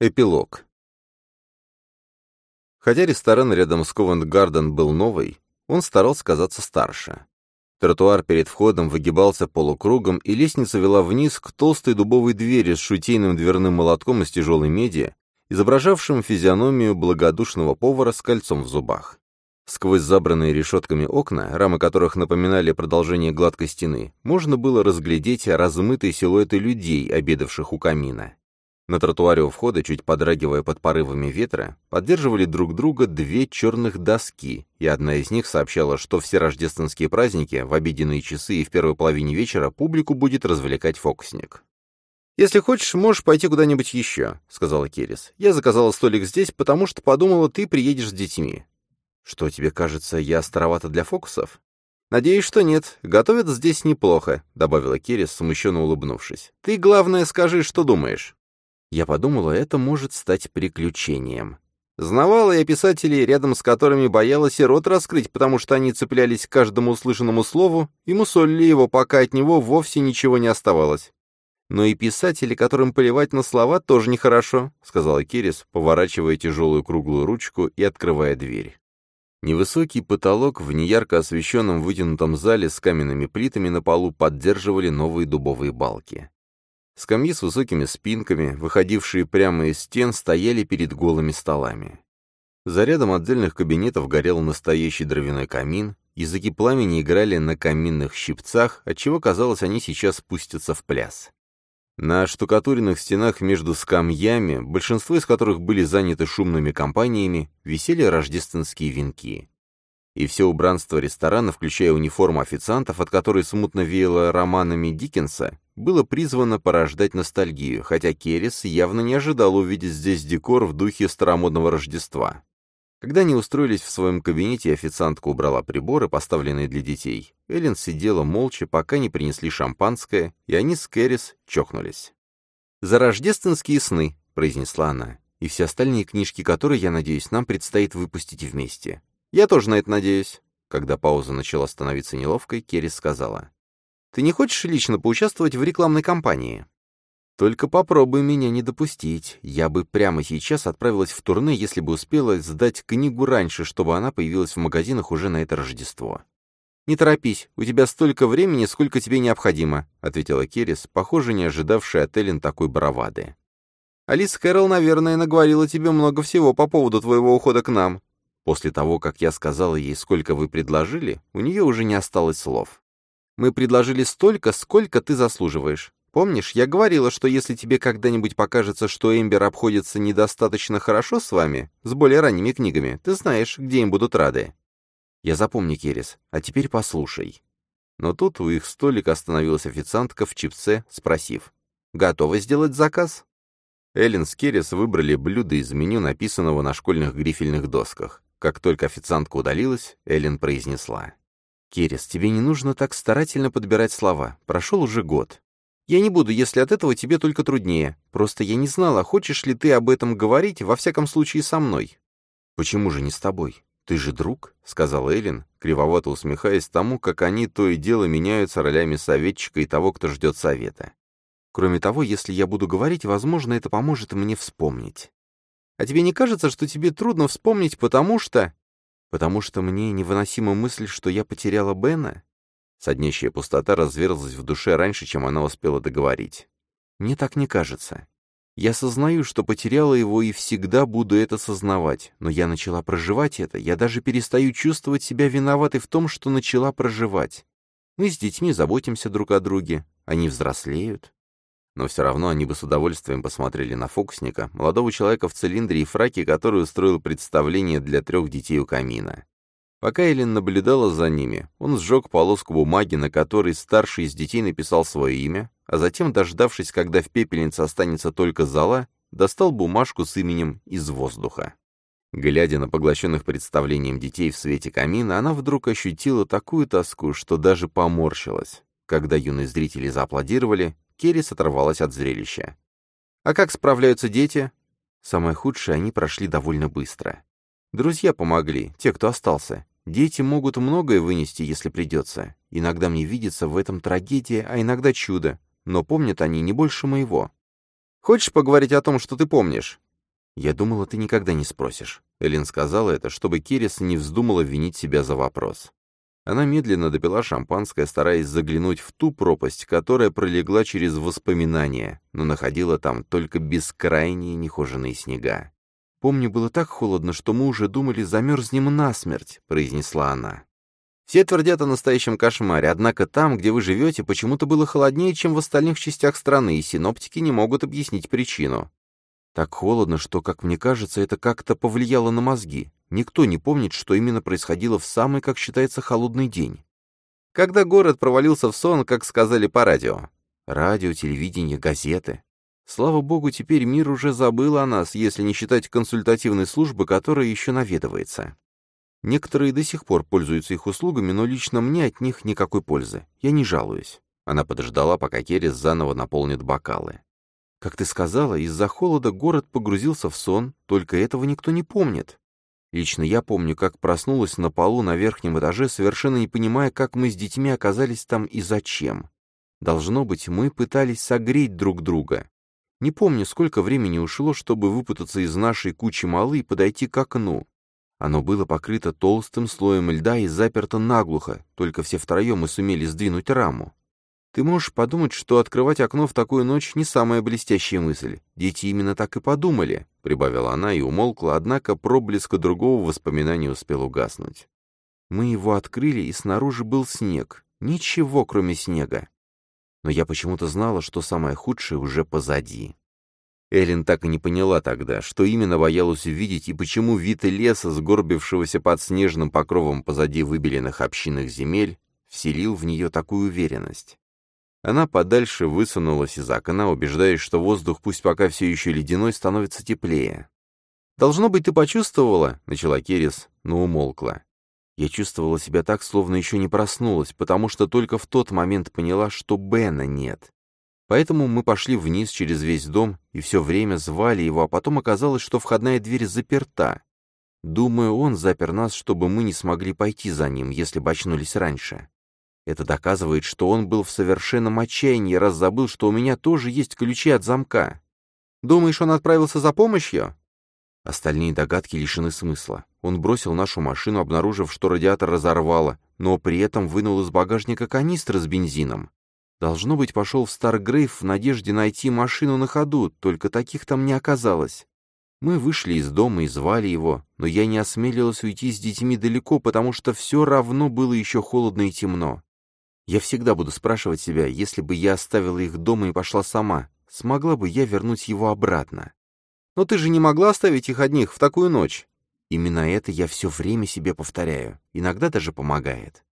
Эпилог. Хотя ресторан рядом с Ковент-Гарден был новый, он старался казаться старше. Тротуар перед входом выгибался полукругом, и лестница вела вниз к толстой дубовой двери с шутейным дверным молотком из тяжелой меди, изображавшим физиономию благодушного повара с кольцом в зубах. Сквозь забранные решетками окна, рамы которых напоминали продолжение гладкой стены, можно было разглядеть размытые силуэты людей, обедавших у камина. На тротуаре у входа, чуть подрагивая под порывами ветра, поддерживали друг друга две черных доски, и одна из них сообщала, что все рождественские праздники, в обеденные часы и в первой половине вечера публику будет развлекать фокусник. «Если хочешь, можешь пойти куда-нибудь еще», — сказала Керис. «Я заказала столик здесь, потому что подумала, ты приедешь с детьми». «Что, тебе кажется, я старовата для фокусов?» «Надеюсь, что нет. Готовят здесь неплохо», — добавила Керис, смущенно улыбнувшись. «Ты, главное, скажи, что думаешь». Я подумала, это может стать приключением. Знавала я писателей, рядом с которыми боялась и рот раскрыть, потому что они цеплялись к каждому услышанному слову и мусолили его, пока от него вовсе ничего не оставалось. «Но и писатели, которым поливать на слова, тоже нехорошо», — сказала Керис, поворачивая тяжелую круглую ручку и открывая дверь. Невысокий потолок в неярко освещенном вытянутом зале с каменными плитами на полу поддерживали новые дубовые балки. Скамьи с высокими спинками, выходившие прямо из стен, стояли перед голыми столами. За рядом отдельных кабинетов горел настоящий дровяной камин, языки пламени играли на каминных щипцах, отчего казалось, они сейчас спустятся в пляс. На штукатуренных стенах между скамьями, большинство из которых были заняты шумными компаниями, висели рождественские венки и все убранство ресторана, включая униформу официантов, от которой смутно веяло романами Диккенса, было призвано порождать ностальгию, хотя Керрис явно не ожидал увидеть здесь декор в духе старомодного Рождества. Когда они устроились в своем кабинете, официантка убрала приборы, поставленные для детей, Эллен сидела молча, пока не принесли шампанское, и они с Керрис чокнулись. «За рождественские сны», — произнесла она, — «и все остальные книжки, которые, я надеюсь, нам предстоит выпустить вместе. «Я тоже на это надеюсь». Когда пауза начала становиться неловкой, Керрис сказала. «Ты не хочешь лично поучаствовать в рекламной кампании?» «Только попробуй меня не допустить. Я бы прямо сейчас отправилась в турне, если бы успела сдать книгу раньше, чтобы она появилась в магазинах уже на это Рождество». «Не торопись, у тебя столько времени, сколько тебе необходимо», — ответила Керрис, похоже, не ожидавшая от Эллен такой бравады. «Алис Кэрол, наверное, наговорила тебе много всего по поводу твоего ухода к нам. После того, как я сказала ей, сколько вы предложили, у нее уже не осталось слов. «Мы предложили столько, сколько ты заслуживаешь. Помнишь, я говорила, что если тебе когда-нибудь покажется, что Эмбер обходится недостаточно хорошо с вами, с более ранними книгами, ты знаешь, где им будут рады». «Я запомню, Керис. А теперь послушай». Но тут у их столика остановилась официантка в чипце, спросив, «Готовы сделать заказ?» Эллен с Керрис выбрали блюдо из меню, написанного на школьных грифельных досках. Как только официантка удалилась, Эллен произнесла. «Керес, тебе не нужно так старательно подбирать слова. Прошел уже год. Я не буду, если от этого тебе только труднее. Просто я не знала, хочешь ли ты об этом говорить, во всяком случае, со мной». «Почему же не с тобой? Ты же друг», — сказал Эллен, кривовато усмехаясь тому, как они то и дело меняются ролями советчика и того, кто ждет совета. «Кроме того, если я буду говорить, возможно, это поможет мне вспомнить». А тебе не кажется, что тебе трудно вспомнить, потому что... Потому что мне невыносима мысль, что я потеряла Бена? Соднящая пустота разверзлась в душе раньше, чем она успела договорить. Мне так не кажется. Я сознаю, что потеряла его и всегда буду это сознавать, но я начала проживать это, я даже перестаю чувствовать себя виноватой в том, что начала проживать. Мы с детьми заботимся друг о друге, они взрослеют но все равно они бы с удовольствием посмотрели на фокусника, молодого человека в цилиндре и фраке, который устроил представление для трех детей у камина. Пока Эллен наблюдала за ними, он сжег полоску бумаги, на которой старший из детей написал свое имя, а затем, дождавшись, когда в пепельнице останется только зола, достал бумажку с именем из воздуха. Глядя на поглощенных представлением детей в свете камина, она вдруг ощутила такую тоску, что даже поморщилась. Когда юные зрители зааплодировали, Керрис оторвалась от зрелища. «А как справляются дети?» Самое худшее они прошли довольно быстро. Друзья помогли, те, кто остался. Дети могут многое вынести, если придется. Иногда мне видится в этом трагедия, а иногда чудо. Но помнят они не больше моего. «Хочешь поговорить о том, что ты помнишь?» «Я думала, ты никогда не спросишь». Эллен сказала это, чтобы Керрис не вздумала винить себя за вопрос. Она медленно допила шампанское, стараясь заглянуть в ту пропасть, которая пролегла через воспоминания, но находила там только бескрайние нехоженные снега. «Помню, было так холодно, что мы уже думали, замерзнем насмерть», — произнесла она. «Все твердят о настоящем кошмаре, однако там, где вы живете, почему-то было холоднее, чем в остальных частях страны, и синоптики не могут объяснить причину. Так холодно, что, как мне кажется, это как-то повлияло на мозги. Никто не помнит, что именно происходило в самый, как считается, холодный день. Когда город провалился в сон, как сказали по радио. Радио, телевидение, газеты. Слава богу, теперь мир уже забыл о нас, если не считать консультативной службы, которая еще наведывается. Некоторые до сих пор пользуются их услугами, но лично мне от них никакой пользы. Я не жалуюсь. Она подождала, пока Керрис заново наполнит бокалы. Как ты сказала, из-за холода город погрузился в сон, только этого никто не помнит. Лично я помню, как проснулась на полу на верхнем этаже, совершенно не понимая, как мы с детьми оказались там и зачем. Должно быть, мы пытались согреть друг друга. Не помню, сколько времени ушло, чтобы выпутаться из нашей кучи малы и подойти к окну. Оно было покрыто толстым слоем льда и заперто наглухо, только все втроем мы сумели сдвинуть раму. Ты можешь подумать, что открывать окно в такую ночь не самая блестящая мысль. Дети именно так и подумали, — прибавила она и умолкла, однако проблеска другого воспоминания успел угаснуть. Мы его открыли, и снаружи был снег. Ничего, кроме снега. Но я почему-то знала, что самое худшее уже позади. Эллен так и не поняла тогда, что именно боялась увидеть и почему вид леса, сгорбившегося под снежным покровом позади выбеленных общинных земель, вселил в нее такую уверенность. Она подальше высунулась из окна, убеждаясь, что воздух, пусть пока все еще ледяной, становится теплее. «Должно быть, ты почувствовала?» — начала Керис, но умолкла. Я чувствовала себя так, словно еще не проснулась, потому что только в тот момент поняла, что Бена нет. Поэтому мы пошли вниз через весь дом и все время звали его, а потом оказалось, что входная дверь заперта. Думаю, он запер нас, чтобы мы не смогли пойти за ним, если бы очнулись раньше. Это доказывает, что он был в совершенном отчаянии, раз забыл, что у меня тоже есть ключи от замка. Думаешь, он отправился за помощью? Остальные догадки лишены смысла. Он бросил нашу машину, обнаружив, что радиатор разорвало, но при этом вынул из багажника канистры с бензином. Должно быть, пошел в Старгрейв в надежде найти машину на ходу, только таких там не оказалось. Мы вышли из дома и звали его, но я не осмелилась уйти с детьми далеко, потому что все равно было еще холодно и темно. Я всегда буду спрашивать себя, если бы я оставила их дома и пошла сама, смогла бы я вернуть его обратно. Но ты же не могла оставить их одних в такую ночь. Именно это я все время себе повторяю, иногда даже помогает.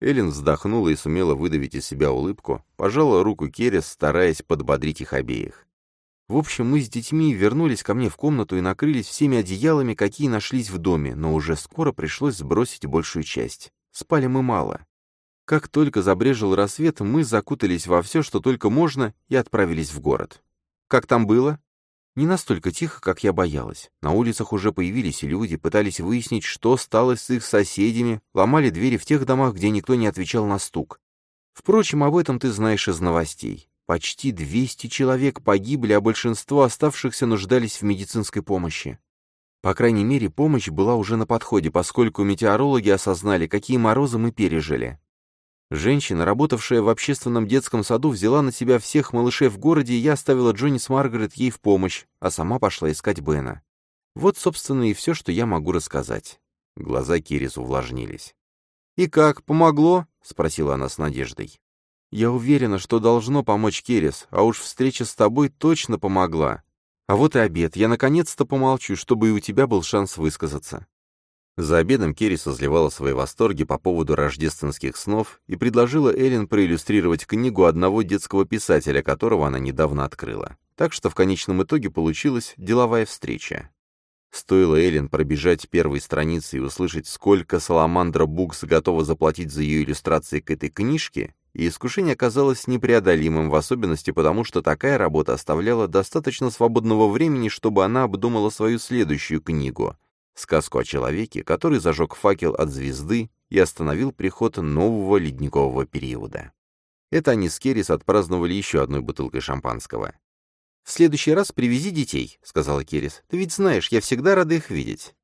Эллен вздохнула и сумела выдавить из себя улыбку, пожала руку Керес, стараясь подбодрить их обеих. В общем, мы с детьми вернулись ко мне в комнату и накрылись всеми одеялами, какие нашлись в доме, но уже скоро пришлось сбросить большую часть. Спали мы мало. Как только забрежил рассвет, мы закутались во все, что только можно, и отправились в город. Как там было? Не настолько тихо, как я боялась. На улицах уже появились люди, пытались выяснить, что стало с их соседями, ломали двери в тех домах, где никто не отвечал на стук. Впрочем, об этом ты знаешь из новостей. Почти 200 человек погибли, а большинство оставшихся нуждались в медицинской помощи. По крайней мере, помощь была уже на подходе, поскольку метеорологи осознали, какие морозы мы пережили. Женщина, работавшая в общественном детском саду, взяла на себя всех малышей в городе, и я оставила Джонни с Маргарет ей в помощь, а сама пошла искать Бена. Вот, собственно, и все, что я могу рассказать. Глаза Кирис увлажнились. «И как, помогло?» — спросила она с надеждой. «Я уверена, что должно помочь Керис, а уж встреча с тобой точно помогла. А вот и обед. Я наконец-то помолчу, чтобы и у тебя был шанс высказаться. За обедом Керри созливала свои восторги по поводу рождественских снов и предложила Эллен проиллюстрировать книгу одного детского писателя, которого она недавно открыла. Так что в конечном итоге получилась деловая встреча. Стоило Эллен пробежать первой страницы и услышать, сколько Саламандра Букс готова заплатить за ее иллюстрации к этой книжке, и искушение оказалось непреодолимым, в особенности потому, что такая работа оставляла достаточно свободного времени, чтобы она обдумала свою следующую книгу — Сказку о человеке, который зажег факел от звезды и остановил приход нового ледникового периода. Это они с Керрис отпраздновали еще одной бутылкой шампанского. «В следующий раз привези детей», — сказала Керрис. «Ты ведь знаешь, я всегда рада их видеть».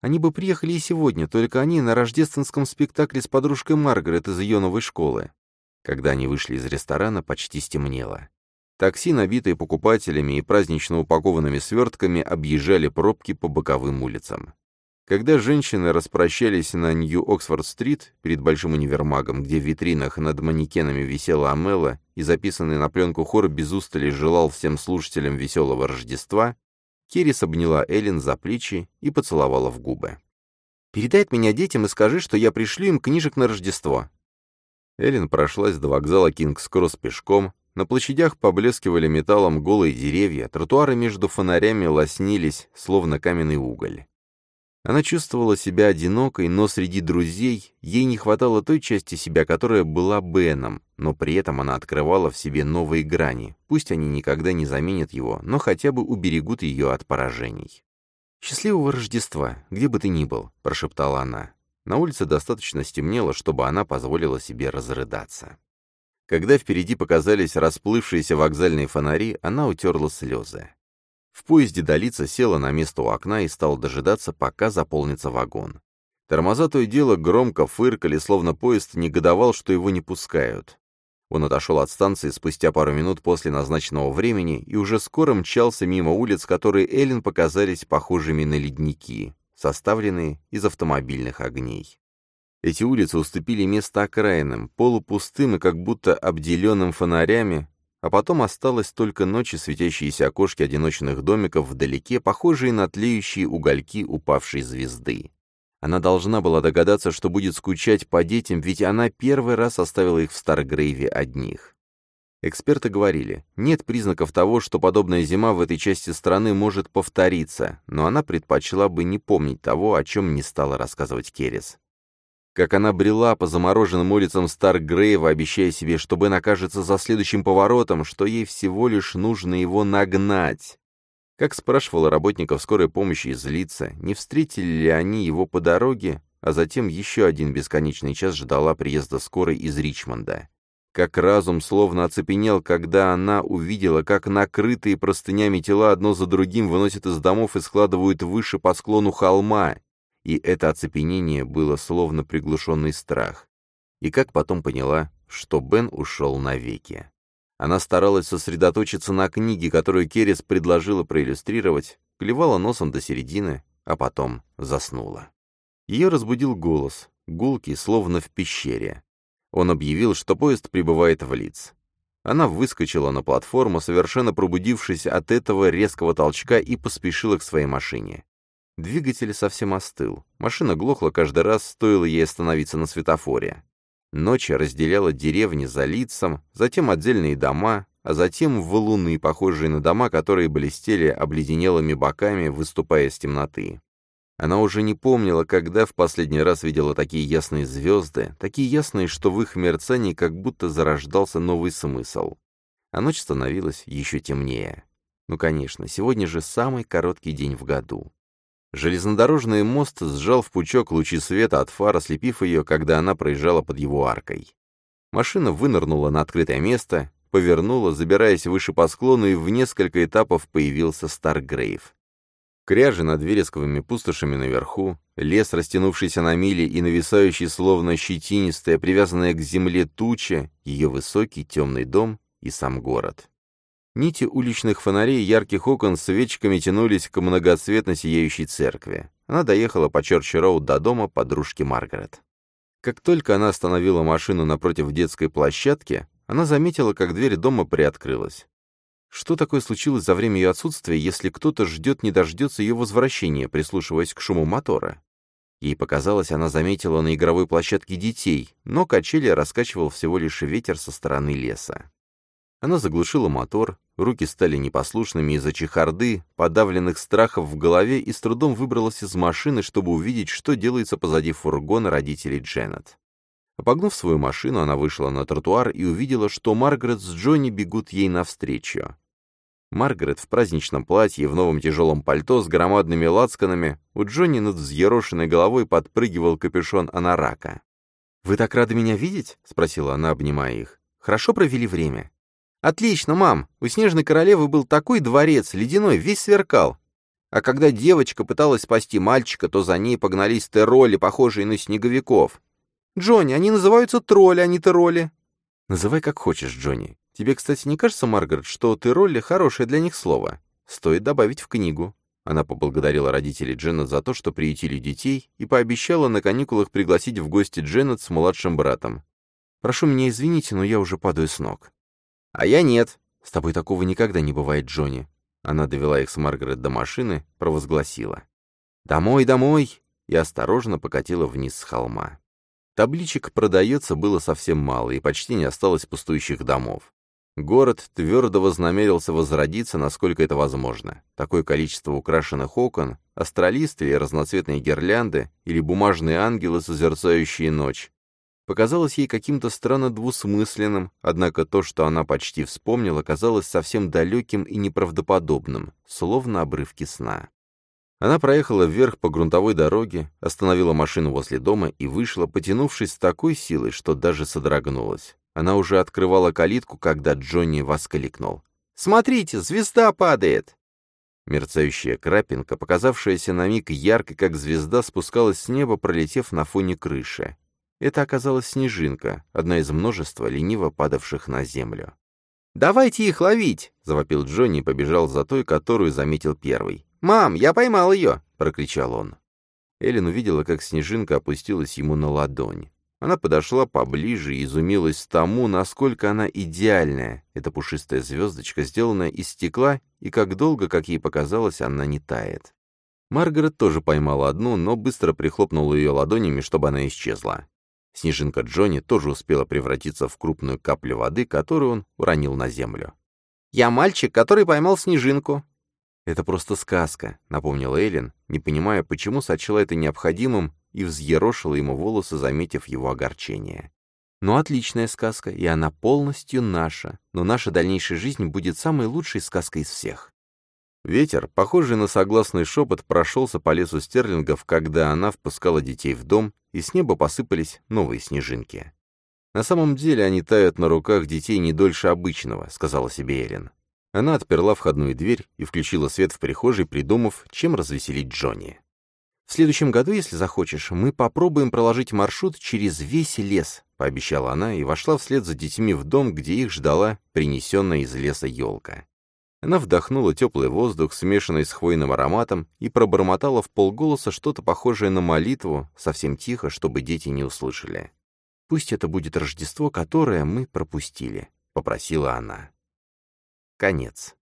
Они бы приехали и сегодня, только они на рождественском спектакле с подружкой Маргарет из ее новой школы. Когда они вышли из ресторана, почти стемнело. Такси, набитые покупателями и празднично упакованными свертками, объезжали пробки по боковым улицам. Когда женщины распрощались на Нью-Оксфорд-стрит перед Большим универмагом, где в витринах над манекенами висела Амела и записанный на пленку хор без устали желал всем слушателям веселого Рождества, Керрис обняла Эллен за плечи и поцеловала в губы. «Передай от меня детям и скажи, что я пришлю им книжек на Рождество». Эллен прошлась до вокзала Кингс-Кросс пешком, на площадях поблескивали металлом голые деревья, тротуары между фонарями лоснились, словно каменный уголь. Она чувствовала себя одинокой, но среди друзей ей не хватало той части себя, которая была Беном, но при этом она открывала в себе новые грани. Пусть они никогда не заменят его, но хотя бы уберегут ее от поражений. «Счастливого Рождества, где бы ты ни был», — прошептала она. На улице достаточно стемнело, чтобы она позволила себе разрыдаться. Когда впереди показались расплывшиеся вокзальные фонари, она утерла слезы. В поезде Долица села на место у окна и стала дожидаться, пока заполнится вагон. Тормоза то и дело громко фыркали, словно поезд негодовал, что его не пускают. Он отошел от станции спустя пару минут после назначенного времени и уже скоро мчался мимо улиц, которые Эллен показались похожими на ледники, составленные из автомобильных огней. Эти улицы уступили место окраинным, полупустым и как будто обделенным фонарями, а потом осталось только ночи светящиеся окошки одиночных домиков вдалеке, похожие на тлеющие угольки упавшей звезды. Она должна была догадаться, что будет скучать по детям, ведь она первый раз оставила их в Старгрейве одних. Эксперты говорили, нет признаков того, что подобная зима в этой части страны может повториться, но она предпочла бы не помнить того, о чем не стала рассказывать Керрис как она брела по замороженным улицам Старгрейва, обещая себе, что Бен окажется за следующим поворотом, что ей всего лишь нужно его нагнать. Как спрашивала работников скорой помощи из лица, не встретили ли они его по дороге, а затем еще один бесконечный час ждала приезда скорой из Ричмонда. Как разум словно оцепенел, когда она увидела, как накрытые простынями тела одно за другим выносят из домов и складывают выше по склону холма, и это оцепенение было словно приглушенный страх. И как потом поняла, что Бен ушел навеки. Она старалась сосредоточиться на книге, которую Керрис предложила проиллюстрировать, клевала носом до середины, а потом заснула. Ее разбудил голос, гулкий, словно в пещере. Он объявил, что поезд прибывает в Лиц. Она выскочила на платформу, совершенно пробудившись от этого резкого толчка, и поспешила к своей машине. Двигатель совсем остыл. Машина глохла каждый раз, стоило ей остановиться на светофоре. Ночь разделяла деревни за лицом, затем отдельные дома, а затем валуны, похожие на дома, которые блестели обледенелыми боками, выступая из темноты. Она уже не помнила, когда в последний раз видела такие ясные звезды, такие ясные, что в их мерцании как будто зарождался новый смысл. А ночь становилась еще темнее. Ну, конечно, сегодня же самый короткий день в году. Железнодорожный мост сжал в пучок лучи света от фар, ослепив ее, когда она проезжала под его аркой. Машина вынырнула на открытое место, повернула, забираясь выше по склону, и в несколько этапов появился Старгрейв. Кряжи над вересковыми пустошами наверху, лес, растянувшийся на мили и нависающий словно щетинистая, привязанная к земле туча, ее высокий темный дом и сам город. Нити уличных фонарей ярких окон свечками тянулись к многоцветно сияющей церкви. Она доехала по Чорчи-Роуд до дома подружки Маргарет. Как только она остановила машину напротив детской площадки, она заметила, как дверь дома приоткрылась. Что такое случилось за время ее отсутствия, если кто-то ждет не дождется ее возвращения, прислушиваясь к шуму мотора? Ей показалось, она заметила на игровой площадке детей, но качели раскачивал всего лишь ветер со стороны леса. Она заглушила мотор, руки стали непослушными из-за чехарды, подавленных страхов в голове и с трудом выбралась из машины, чтобы увидеть, что делается позади фургона родителей Дженнет. Обогнув свою машину, она вышла на тротуар и увидела, что Маргарет с Джонни бегут ей навстречу. Маргарет в праздничном платье, в новом тяжелом пальто с громадными лацканами, у Джонни над взъерошенной головой подпрыгивал капюшон анарака. «Вы так рады меня видеть?» — спросила она, обнимая их. «Хорошо провели время?» «Отлично, мам! У Снежной Королевы был такой дворец, ледяной, весь сверкал. А когда девочка пыталась спасти мальчика, то за ней погнались терроли, похожие на снеговиков. Джонни, они называются тролли, а не терроли». «Называй как хочешь, Джонни. Тебе, кстати, не кажется, Маргарет, что терроли — хорошее для них слово? Стоит добавить в книгу». Она поблагодарила родителей Дженнет за то, что приютили детей, и пообещала на каникулах пригласить в гости Дженнет с младшим братом. «Прошу меня извините, но я уже падаю с ног». «А я нет. С тобой такого никогда не бывает, Джонни». Она довела их с Маргарет до машины, провозгласила. «Домой, домой!» и осторожно покатила вниз с холма. Табличек «Продается» было совсем мало, и почти не осталось пустующих домов. Город твердо вознамерился возродиться, насколько это возможно. Такое количество украшенных окон, астролисты или разноцветные гирлянды, или бумажные ангелы, созерцающие ночь, показалось ей каким-то странно двусмысленным, однако то, что она почти вспомнила, казалось совсем далеким и неправдоподобным, словно обрывки сна. Она проехала вверх по грунтовой дороге, остановила машину возле дома и вышла, потянувшись с такой силой, что даже содрогнулась. Она уже открывала калитку, когда Джонни воскликнул. «Смотрите, звезда падает!» Мерцающая крапинка, показавшаяся на миг яркой, как звезда, спускалась с неба, пролетев на фоне крыши. Это оказалась снежинка, одна из множества лениво падавших на землю. «Давайте их ловить!» — завопил Джонни и побежал за той, которую заметил первый. «Мам, я поймал ее!» — прокричал он. Эллен увидела, как снежинка опустилась ему на ладонь. Она подошла поближе и изумилась тому, насколько она идеальная. Эта пушистая звездочка, сделанная из стекла, и как долго, как ей показалось, она не тает. Маргарет тоже поймала одну, но быстро прихлопнула ее ладонями, чтобы она исчезла. Снежинка Джонни тоже успела превратиться в крупную каплю воды, которую он уронил на землю. «Я мальчик, который поймал снежинку». «Это просто сказка», — напомнила Эллен, не понимая, почему сочла это необходимым и взъерошила ему волосы, заметив его огорчение. «Ну, отличная сказка, и она полностью наша, но наша дальнейшая жизнь будет самой лучшей сказкой из всех». Ветер, похожий на согласный шепот, прошелся по лесу стерлингов, когда она впускала детей в дом, и с неба посыпались новые снежинки. «На самом деле они тают на руках детей не дольше обычного», — сказала себе Эллен. Она отперла входную дверь и включила свет в прихожей, придумав, чем развеселить Джонни. В следующем году, если захочешь, мы попробуем проложить маршрут через весь лес», — пообещала она и вошла вслед за детьми в дом, где их ждала принесенная из леса елка. Она вдохнула теплый воздух, смешанный с хвойным ароматом, и пробормотала в полголоса что-то похожее на молитву, совсем тихо, чтобы дети не услышали. «Пусть это будет Рождество, которое мы пропустили», — попросила она. Конец.